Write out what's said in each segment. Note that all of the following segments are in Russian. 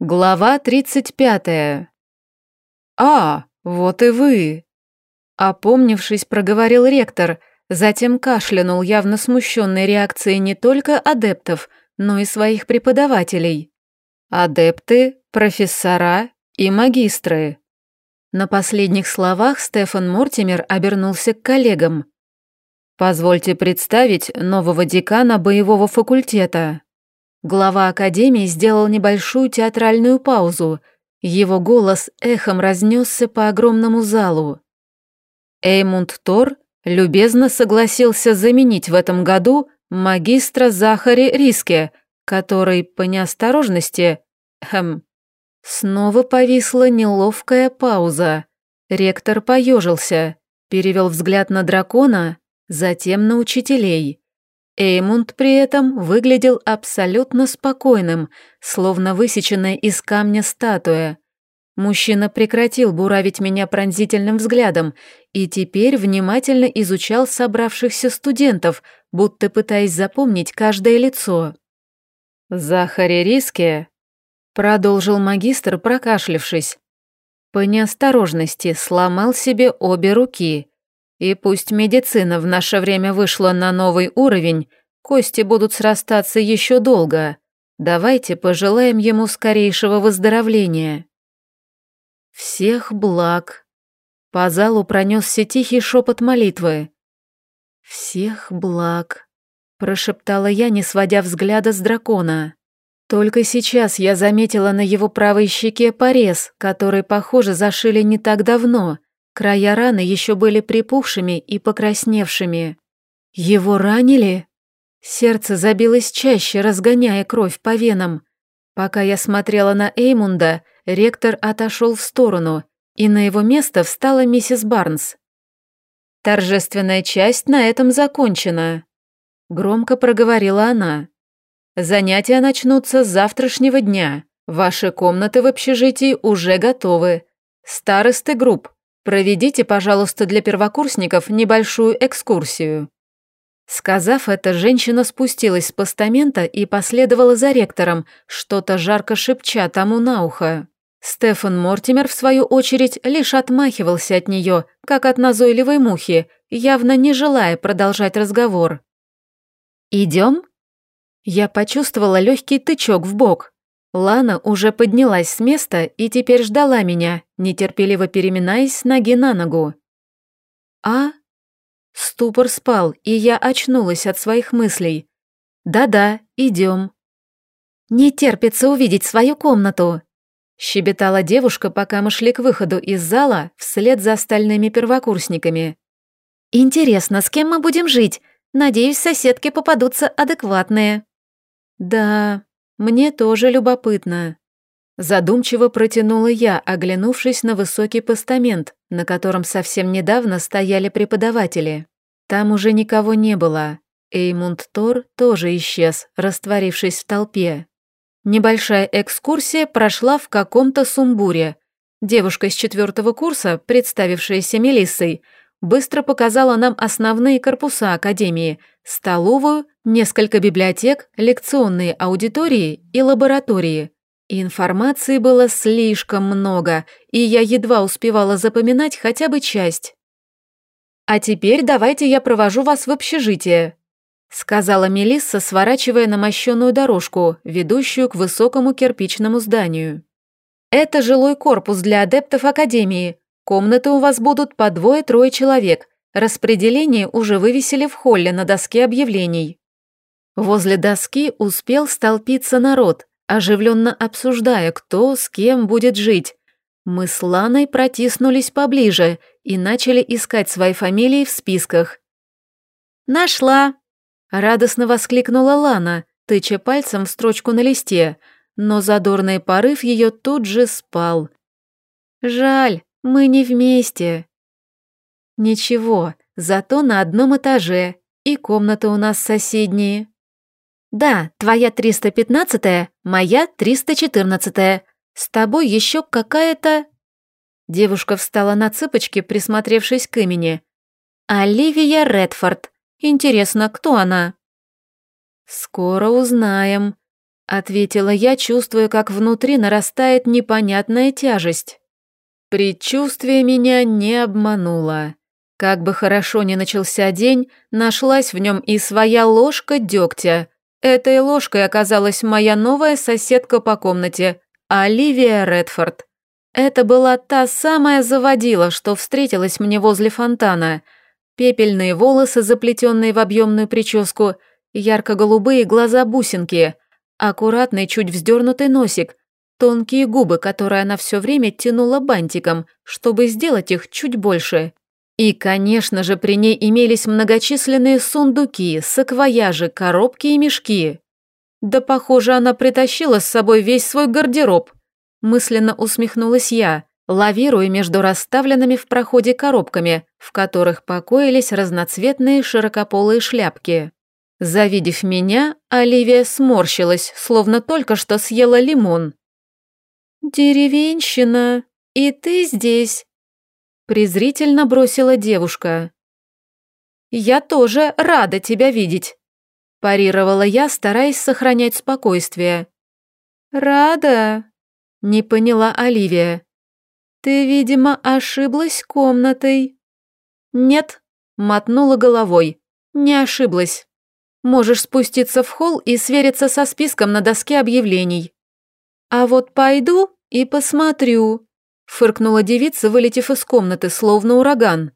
Глава 35. «А, вот и вы!» Опомнившись, проговорил ректор, затем кашлянул, явно смущенной реакцией не только адептов, но и своих преподавателей. Адепты, профессора и магистры. На последних словах Стефан Мортимер обернулся к коллегам. «Позвольте представить нового декана боевого факультета». Глава Академии сделал небольшую театральную паузу. Его голос эхом разнесся по огромному залу. Эймунд Тор любезно согласился заменить в этом году магистра Захари Риске, который по неосторожности... Хм... Снова повисла неловкая пауза. Ректор поежился, перевел взгляд на дракона, затем на учителей. Эймунд при этом выглядел абсолютно спокойным, словно высеченная из камня статуя. Мужчина прекратил буравить меня пронзительным взглядом и теперь внимательно изучал собравшихся студентов, будто пытаясь запомнить каждое лицо. «Захари Риске», — продолжил магистр, прокашлившись, по неосторожности сломал себе обе руки, и пусть медицина в наше время вышла на новый уровень, кости будут срастаться еще долго. Давайте пожелаем ему скорейшего выздоровления. Всех благ. По залу пронесся тихий шепот молитвы. Всех благ, прошептала я, не сводя взгляда с дракона. Только сейчас я заметила на его правой щеке порез, который, похоже, зашили не так давно, Края раны еще были припухшими и покрасневшими. Его ранили? Сердце забилось чаще, разгоняя кровь по венам. Пока я смотрела на Эймунда, ректор отошел в сторону, и на его место встала миссис Барнс. «Торжественная часть на этом закончена», — громко проговорила она. «Занятия начнутся с завтрашнего дня. Ваши комнаты в общежитии уже готовы. Старосты групп, Проведите, пожалуйста, для первокурсников небольшую экскурсию». Сказав это, женщина спустилась с постамента и последовала за ректором, что-то жарко шепча тому на ухо. Стефан Мортимер, в свою очередь, лишь отмахивался от нее, как от назойливой мухи, явно не желая продолжать разговор. «Идем?» Я почувствовала легкий тычок в бок. Лана уже поднялась с места и теперь ждала меня, нетерпеливо переминаясь с ноги на ногу. «А?» Ступор спал, и я очнулась от своих мыслей. «Да-да, идем». «Не терпится увидеть свою комнату», — щебетала девушка, пока мы шли к выходу из зала вслед за остальными первокурсниками. «Интересно, с кем мы будем жить? Надеюсь, соседки попадутся адекватные». «Да, мне тоже любопытно. Задумчиво протянула я, оглянувшись на высокий постамент, на котором совсем недавно стояли преподаватели. Там уже никого не было. Эймунд Тор тоже исчез, растворившись в толпе. Небольшая экскурсия прошла в каком-то сумбуре. Девушка из четвертого курса, представившаяся Мелиссой, быстро показала нам основные корпуса Академии, столовую, несколько библиотек, лекционные аудитории и лаборатории. Информации было слишком много, и я едва успевала запоминать хотя бы часть. «А теперь давайте я провожу вас в общежитие», сказала Мелисса, сворачивая на мощенную дорожку, ведущую к высокому кирпичному зданию. «Это жилой корпус для адептов Академии. Комнаты у вас будут по двое-трое человек. Распределение уже вывесили в холле на доске объявлений». Возле доски успел столпиться народ, оживленно обсуждая, кто с кем будет жить. Мы с Ланой протиснулись поближе и начали искать свои фамилии в списках. «Нашла!» — радостно воскликнула Лана, тыча пальцем в строчку на листе, но задорный порыв ее тут же спал. «Жаль, мы не вместе». «Ничего, зато на одном этаже, и комнаты у нас соседние». «Да, твоя 315-я, моя 314-я. С тобой еще какая-то...» Девушка встала на цыпочки, присмотревшись к имени. «Оливия Редфорд. Интересно, кто она?» «Скоро узнаем», ответила я, чувствуя, как внутри нарастает непонятная тяжесть. Предчувствие меня не обмануло. Как бы хорошо ни начался день, нашлась в нем и своя ложка дегтя. Этой ложкой оказалась моя новая соседка по комнате, Оливия Редфорд. Это была та самая заводила, что встретилась мне возле фонтана. Пепельные волосы, заплетенные в объемную прическу, ярко-голубые глаза-бусинки, аккуратный, чуть вздернутый носик, тонкие губы, которые она все время тянула бантиком, чтобы сделать их чуть больше. И, конечно же, при ней имелись многочисленные сундуки, саквояжи, коробки и мешки. Да, похоже, она притащила с собой весь свой гардероб. Мысленно усмехнулась я, лавируя между расставленными в проходе коробками, в которых покоились разноцветные широкополые шляпки. Завидев меня, Оливия сморщилась, словно только что съела лимон. «Деревенщина, и ты здесь?» Презрительно бросила девушка. «Я тоже рада тебя видеть», – парировала я, стараясь сохранять спокойствие. «Рада?» – не поняла Оливия. «Ты, видимо, ошиблась комнатой». «Нет», – мотнула головой. «Не ошиблась. Можешь спуститься в холл и свериться со списком на доске объявлений. А вот пойду и посмотрю», – фыркнула девица, вылетев из комнаты, словно ураган.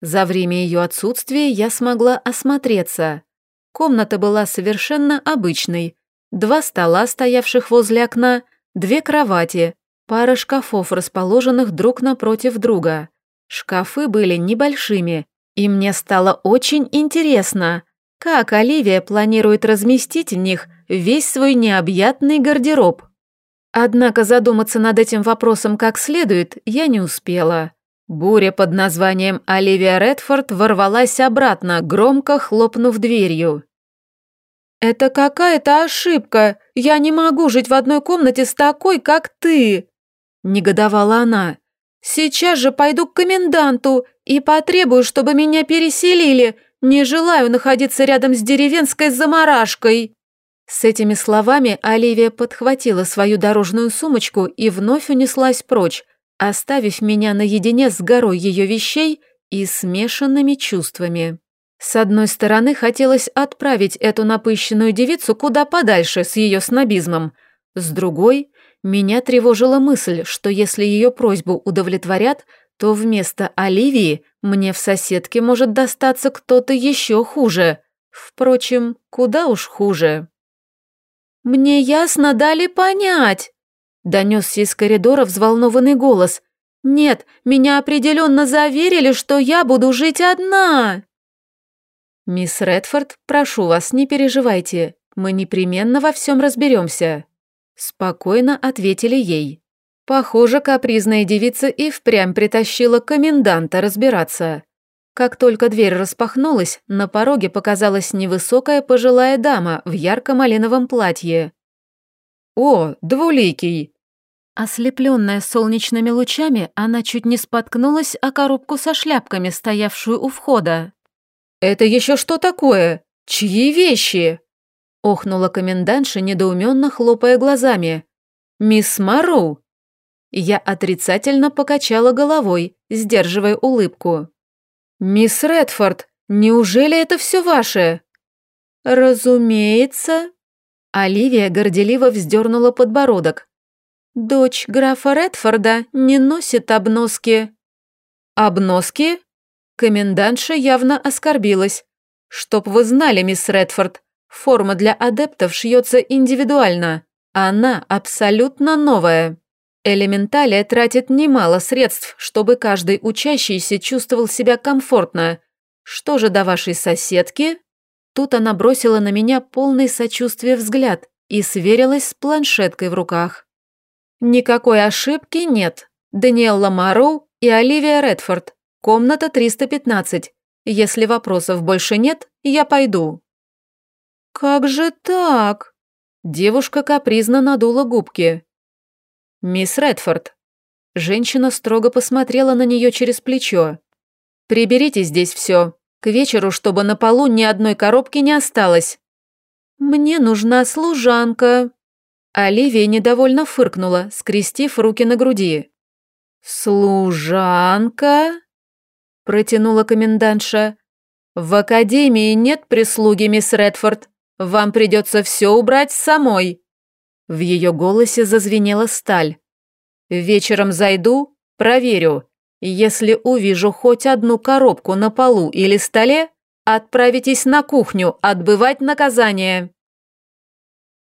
За время ее отсутствия я смогла осмотреться. Комната была совершенно обычной. Два стола, стоявших возле окна, две кровати, пара шкафов, расположенных друг напротив друга. Шкафы были небольшими, и мне стало очень интересно, как Оливия планирует разместить в них весь свой необъятный гардероб. Однако задуматься над этим вопросом как следует я не успела. Буря под названием Оливия Редфорд ворвалась обратно, громко хлопнув дверью. «Это какая-то ошибка! Я не могу жить в одной комнате с такой, как ты!» Негодовала она. «Сейчас же пойду к коменданту и потребую, чтобы меня переселили. Не желаю находиться рядом с деревенской заморашкой!» С этими словами Оливия подхватила свою дорожную сумочку и вновь унеслась прочь, оставив меня наедине с горой ее вещей и смешанными чувствами. С одной стороны, хотелось отправить эту напыщенную девицу куда подальше с ее снобизмом. С другой, меня тревожила мысль, что если ее просьбу удовлетворят, то вместо Оливии мне в соседке может достаться кто-то еще хуже. Впрочем, куда уж хуже. «Мне ясно дали понять!» Донесся из коридора взволнованный голос. «Нет, меня определенно заверили, что я буду жить одна!» «Мисс Редфорд, прошу вас, не переживайте. Мы непременно во всем разберемся», – спокойно ответили ей. Похоже, капризная девица и впрямь притащила коменданта разбираться. Как только дверь распахнулась, на пороге показалась невысокая пожилая дама в ярко-малиновом платье. «О, двуликий!» Ослепленная солнечными лучами, она чуть не споткнулась о коробку со шляпками, стоявшую у входа. «Это еще что такое? Чьи вещи?» Охнула комендантша, недоуменно хлопая глазами. «Мисс Мару?» Я отрицательно покачала головой, сдерживая улыбку. «Мисс Редфорд, неужели это все ваше?» «Разумеется». Оливия горделиво вздернула подбородок. «Дочь графа Редфорда не носит обноски». «Обноски?» Комендантша явно оскорбилась. «Чтоб вы знали, мисс Редфорд, форма для адептов шьется индивидуально. Она абсолютно новая». Элементалия тратит немало средств, чтобы каждый учащийся чувствовал себя комфортно. Что же до вашей соседки? Тут она бросила на меня полный сочувствия взгляд и сверилась с планшеткой в руках. Никакой ошибки нет. Даниэлла Мароу и Оливия Редфорд. Комната 315. Если вопросов больше нет, я пойду». «Как же так?» Девушка капризно надула губки. «Мисс Редфорд». Женщина строго посмотрела на нее через плечо. «Приберите здесь все. К вечеру, чтобы на полу ни одной коробки не осталось». «Мне нужна служанка», Оливия недовольно фыркнула, скрестив руки на груди. «Служанка?» – протянула комендантша. «В академии нет прислуги, мисс Редфорд. Вам придется все убрать самой». В ее голосе зазвенела сталь. «Вечером зайду, проверю. Если увижу хоть одну коробку на полу или столе, отправитесь на кухню отбывать наказание».